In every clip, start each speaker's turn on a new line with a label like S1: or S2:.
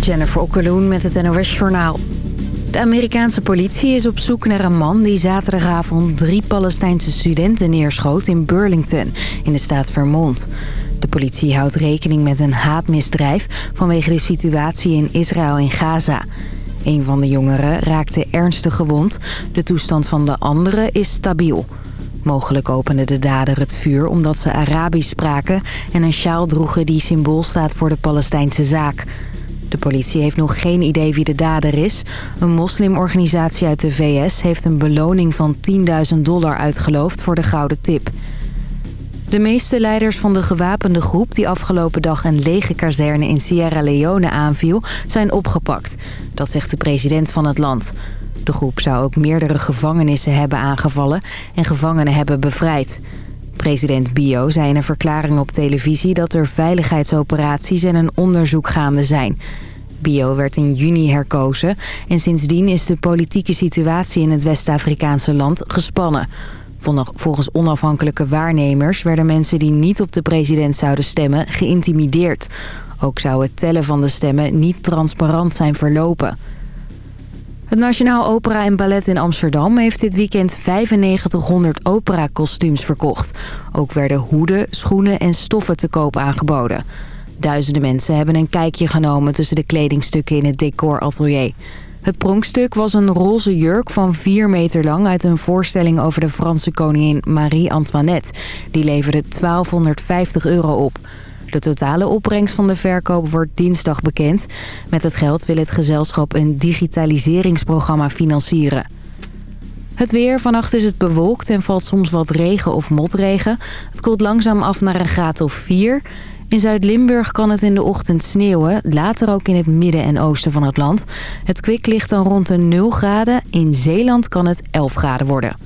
S1: Jennifer Okkeloen met het NOS Journaal. De Amerikaanse politie is op zoek naar een man die zaterdagavond drie Palestijnse studenten neerschoot in Burlington, in de staat Vermont. De politie houdt rekening met een haatmisdrijf vanwege de situatie in Israël en Gaza. Een van de jongeren raakte ernstig gewond. De toestand van de andere is stabiel. Mogelijk opende de dader het vuur omdat ze Arabisch spraken... en een sjaal droegen die symbool staat voor de Palestijnse zaak. De politie heeft nog geen idee wie de dader is. Een moslimorganisatie uit de VS heeft een beloning van 10.000 dollar uitgeloofd voor de gouden tip. De meeste leiders van de gewapende groep die afgelopen dag een lege kazerne in Sierra Leone aanviel, zijn opgepakt. Dat zegt de president van het land. De groep zou ook meerdere gevangenissen hebben aangevallen en gevangenen hebben bevrijd. President Bio zei in een verklaring op televisie dat er veiligheidsoperaties en een onderzoek gaande zijn. Bio werd in juni herkozen en sindsdien is de politieke situatie in het West-Afrikaanse land gespannen. Volgens onafhankelijke waarnemers werden mensen die niet op de president zouden stemmen geïntimideerd. Ook zou het tellen van de stemmen niet transparant zijn verlopen. Het Nationaal Opera en Ballet in Amsterdam heeft dit weekend 9500 opera-kostuums verkocht. Ook werden hoeden, schoenen en stoffen te koop aangeboden. Duizenden mensen hebben een kijkje genomen tussen de kledingstukken in het decoratelier. Het pronkstuk was een roze jurk van 4 meter lang uit een voorstelling over de Franse koningin Marie-Antoinette. Die leverde 1250 euro op. De totale opbrengst van de verkoop wordt dinsdag bekend. Met het geld wil het gezelschap een digitaliseringsprogramma financieren. Het weer. Vannacht is het bewolkt en valt soms wat regen of motregen. Het koelt langzaam af naar een graad of 4. In Zuid-Limburg kan het in de ochtend sneeuwen. Later ook in het midden en oosten van het land. Het kwik ligt dan rond de 0 graden. In Zeeland kan het 11 graden worden.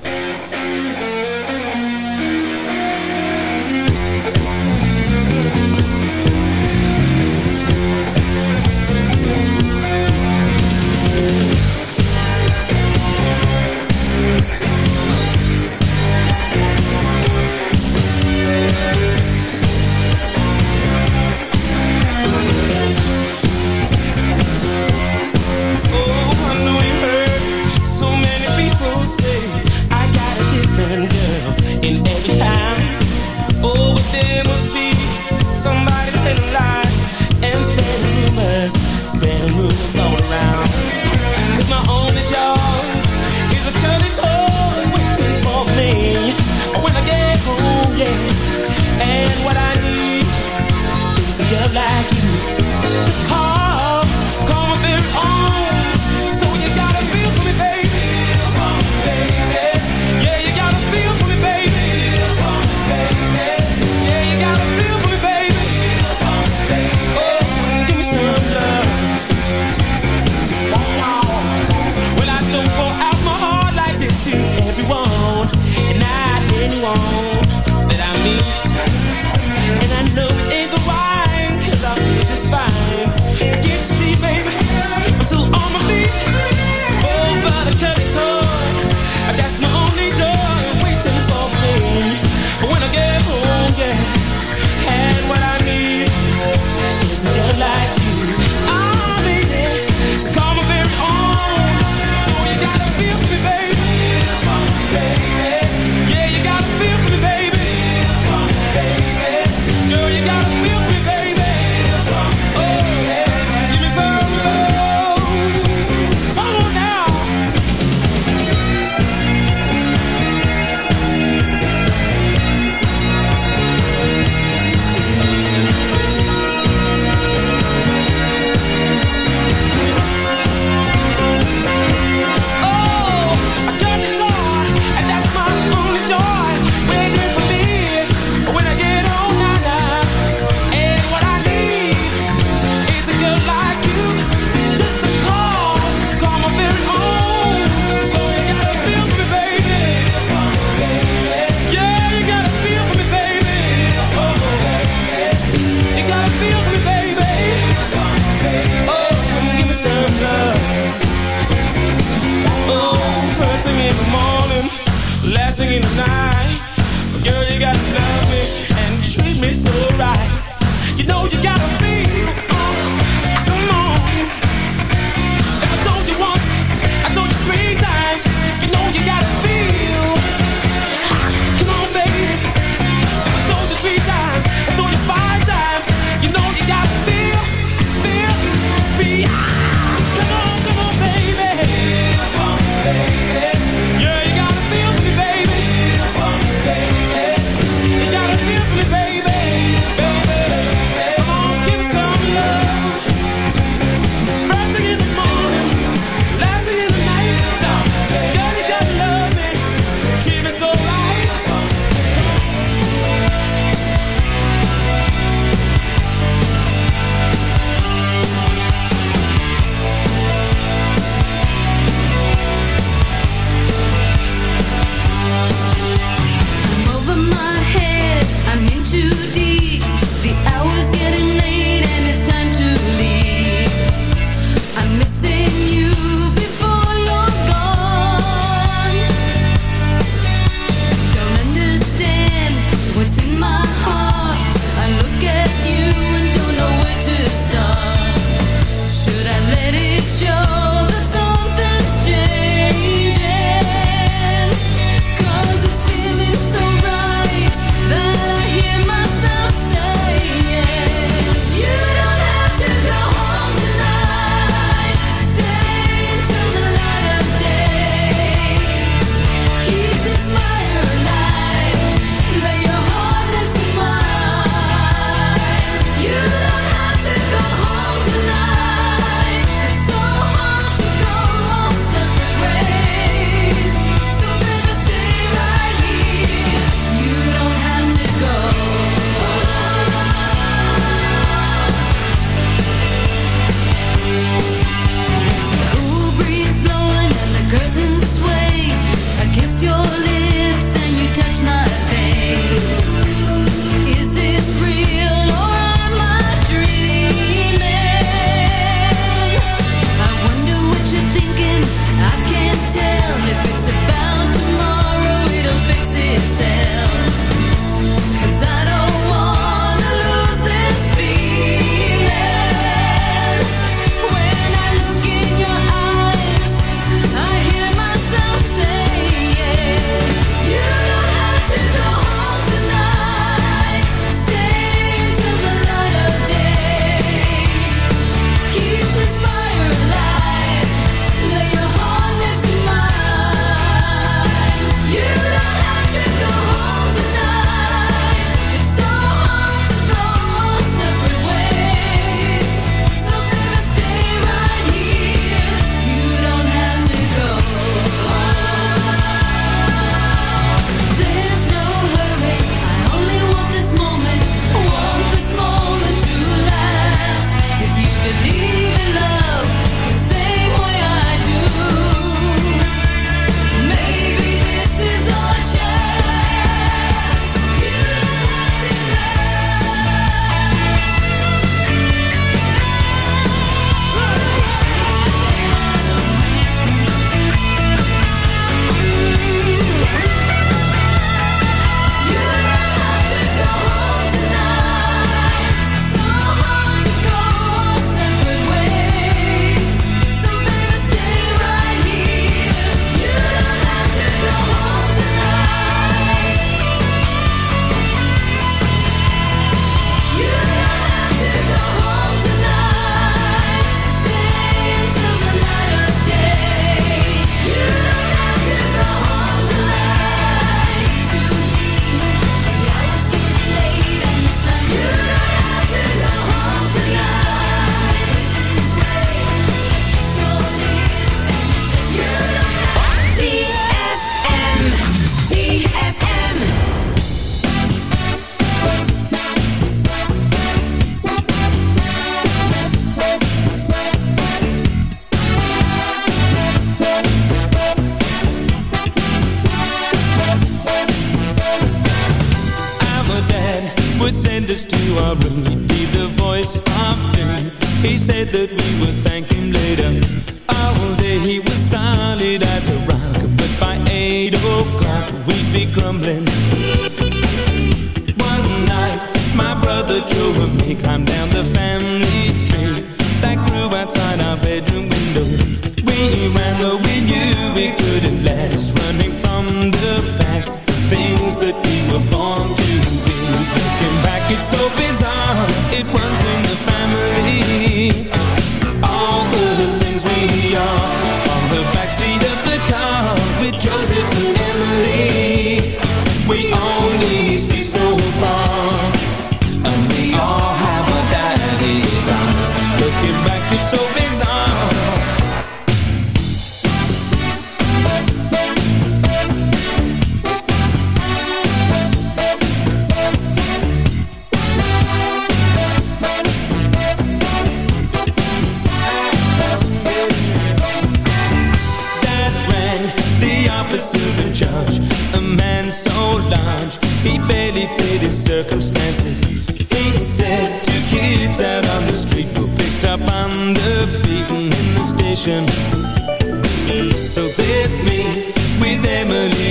S2: family.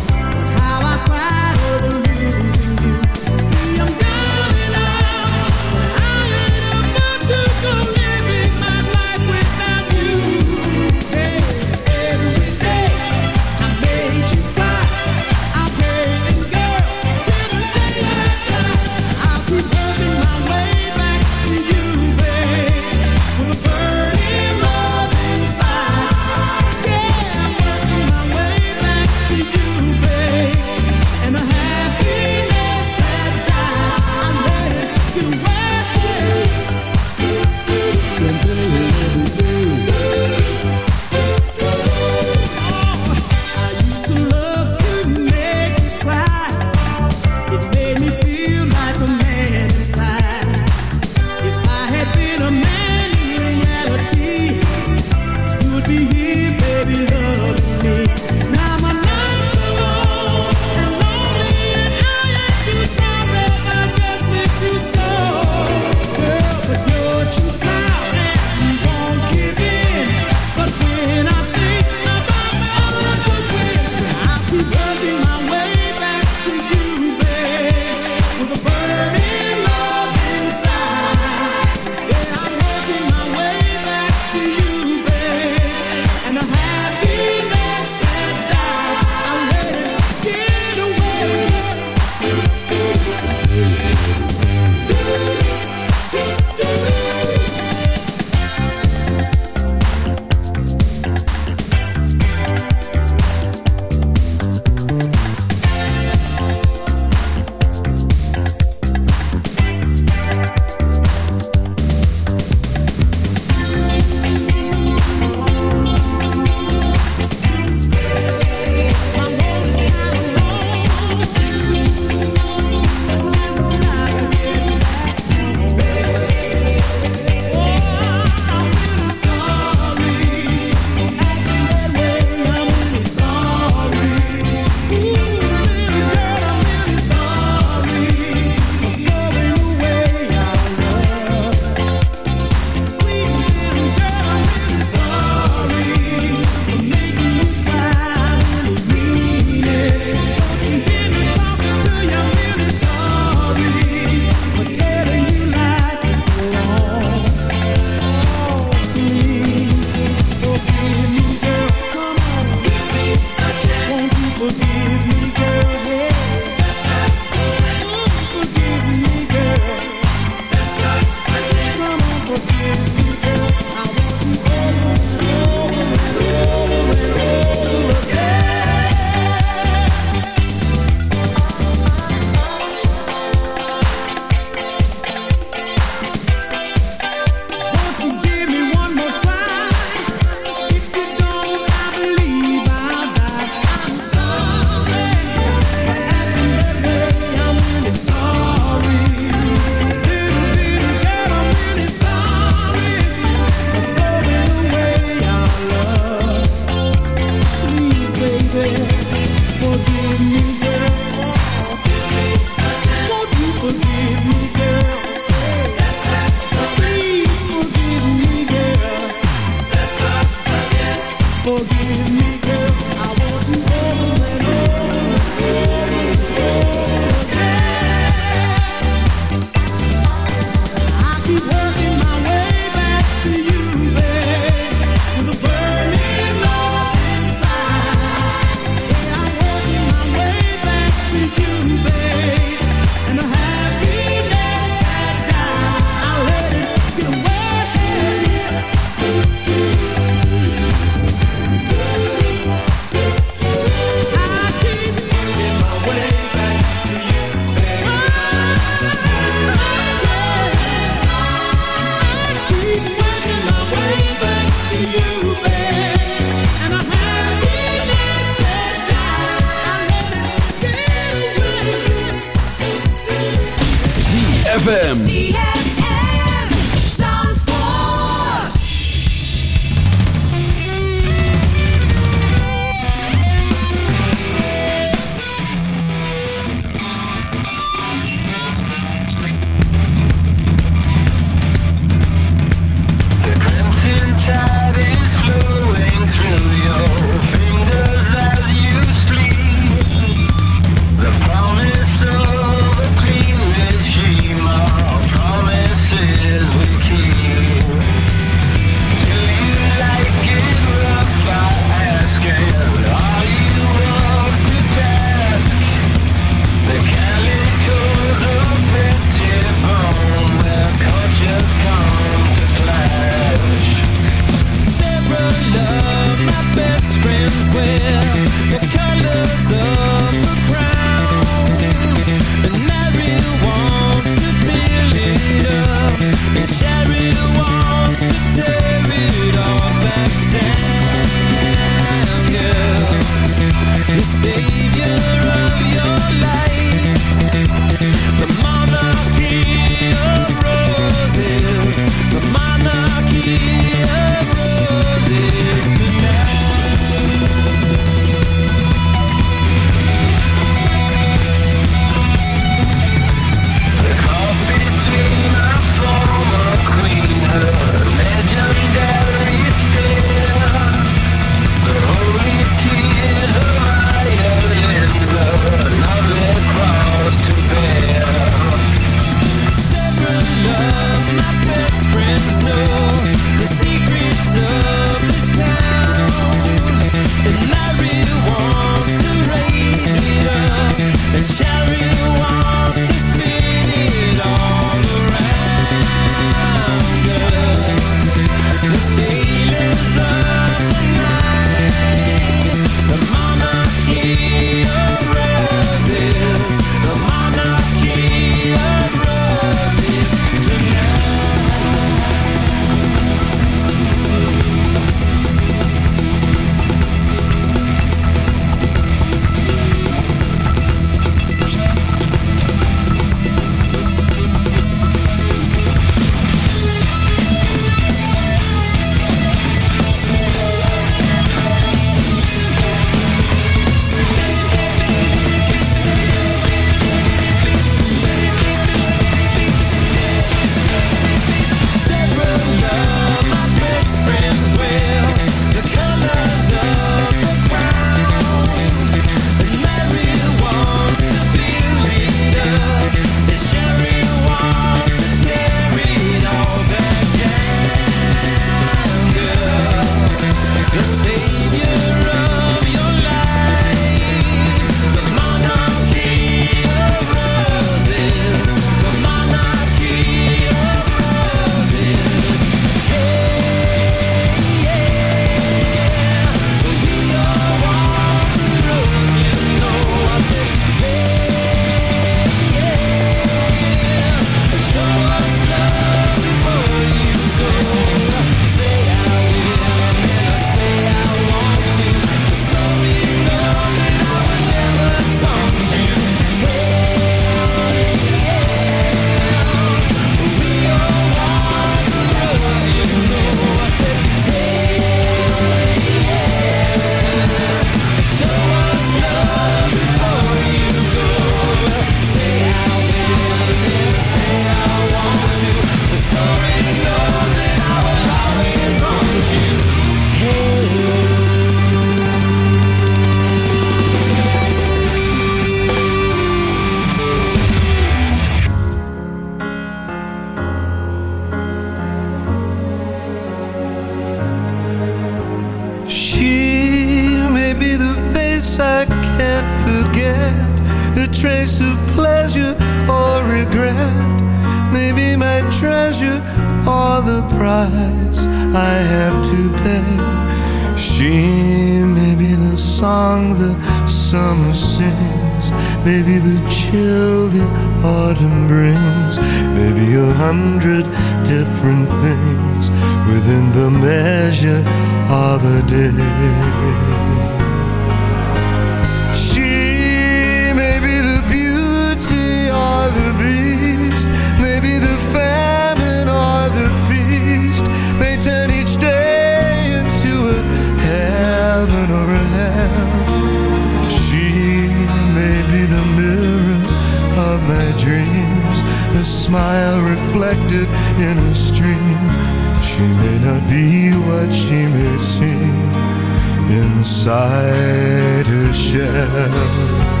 S3: there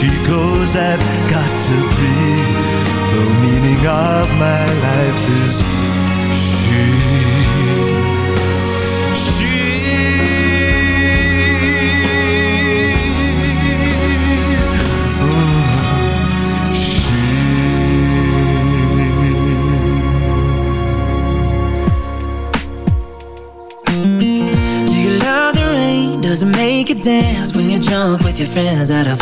S3: she goes, I've got to be. The meaning of my life is she. She. Oh, she. Do you
S4: love
S5: the rain? Does it
S6: make you dance when you're drunk with your friends at a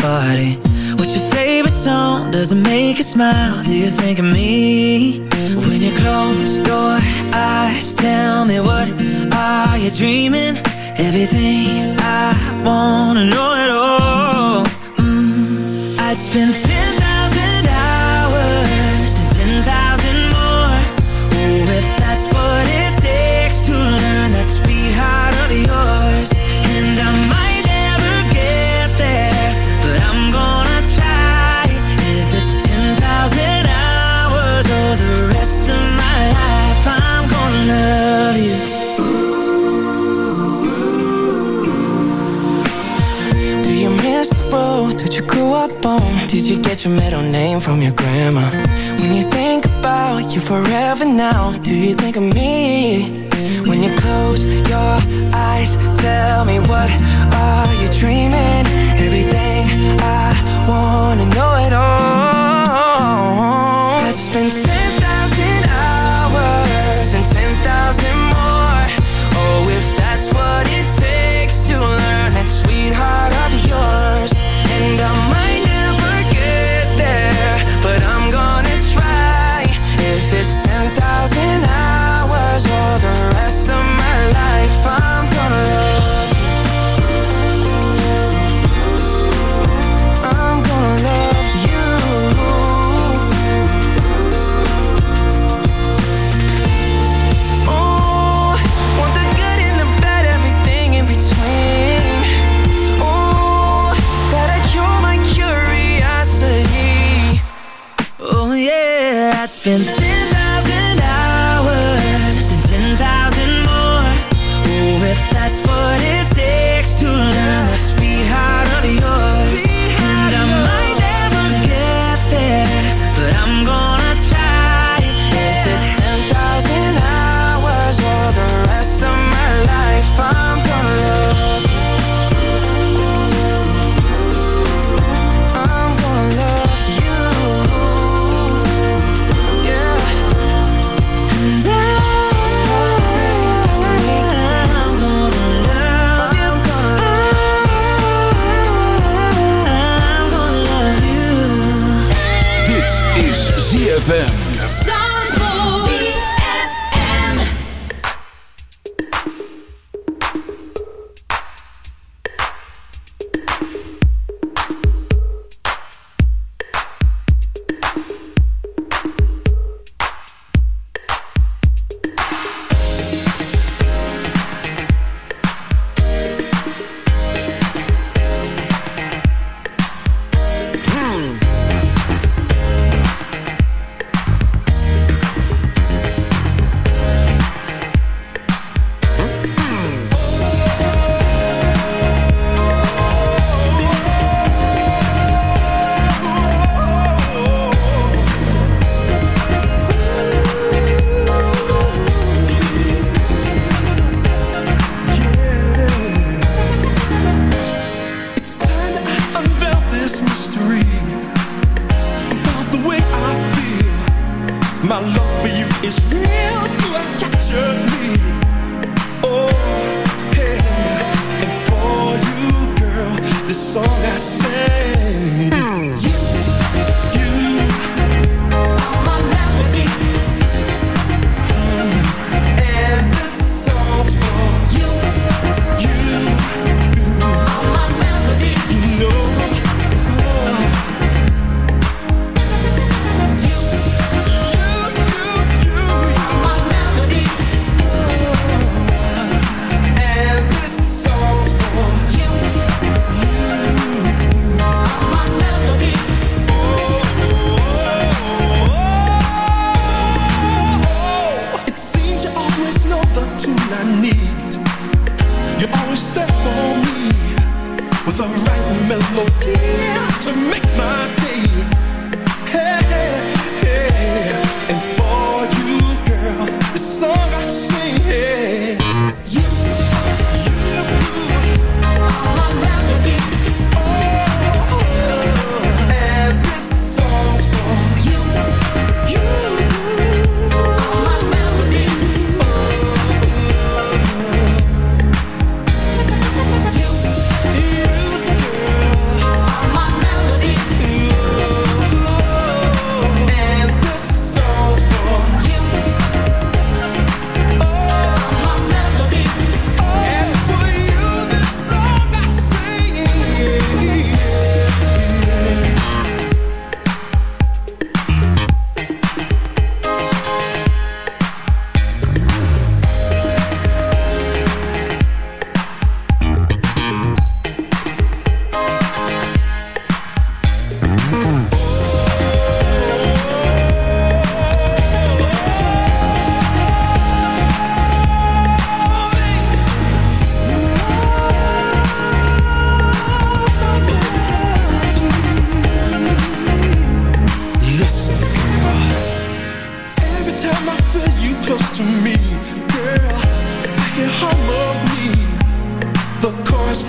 S6: It's been 10 your middle name from your grandma When you think about you forever now Do you think of me? When you close your eyes Tell me what are you dreaming? Everything I wanna know it all Let's spend 10,000 hours
S7: And 10,000 more Oh, if that's what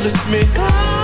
S7: restless me.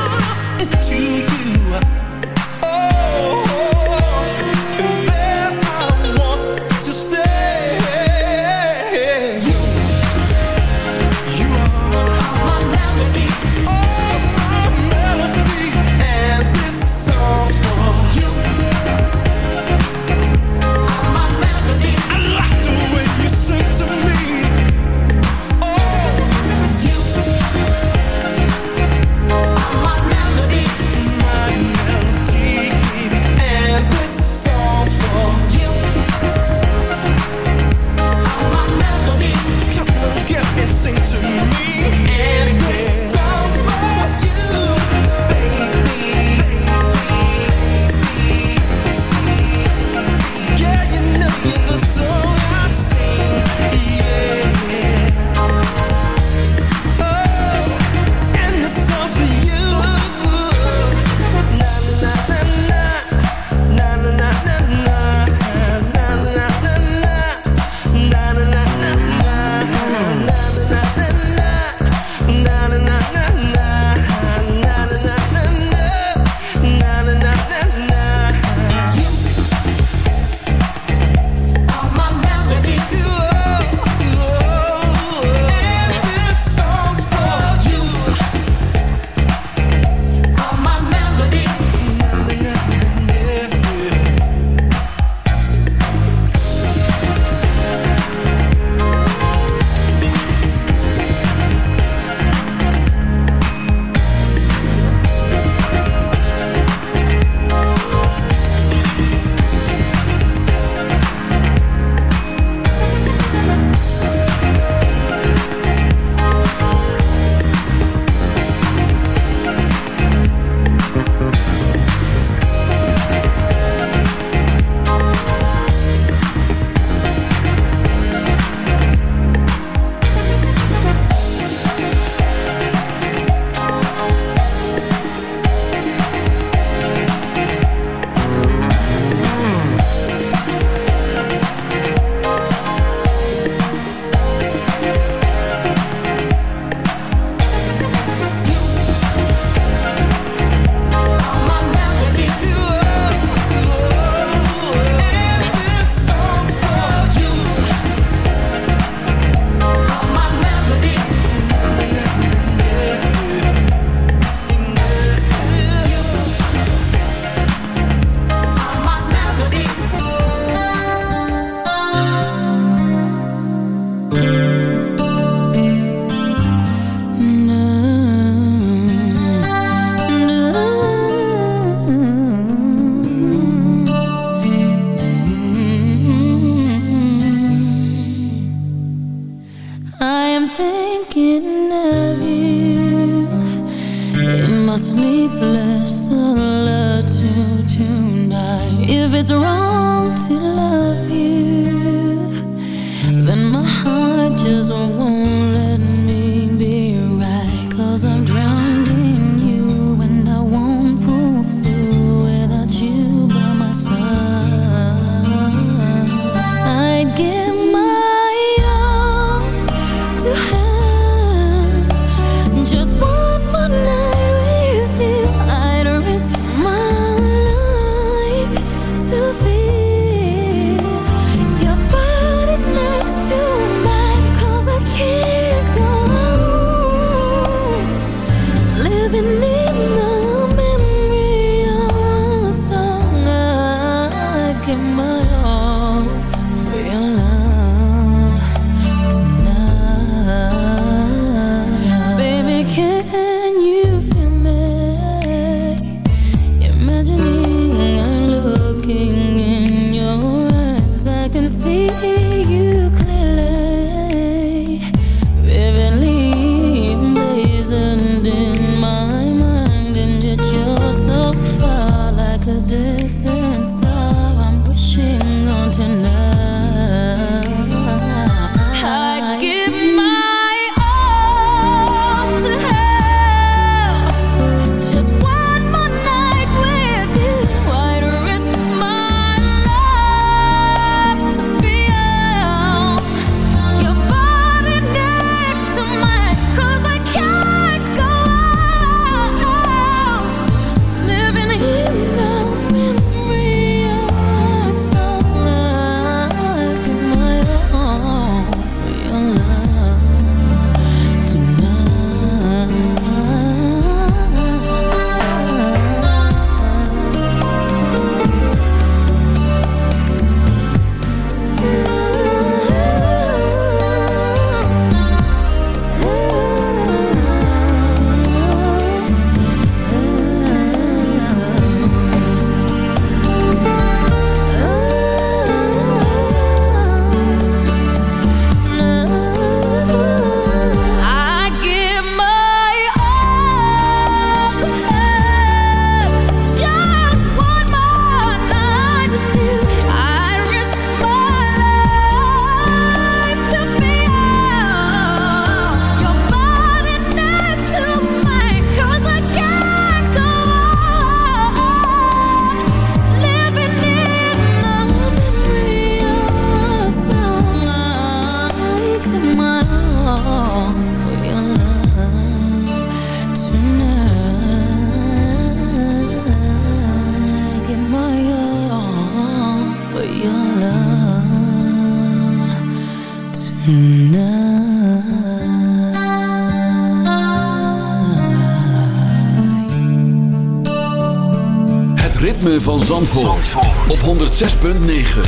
S8: 106.9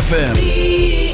S8: FM.